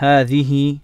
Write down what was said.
هذه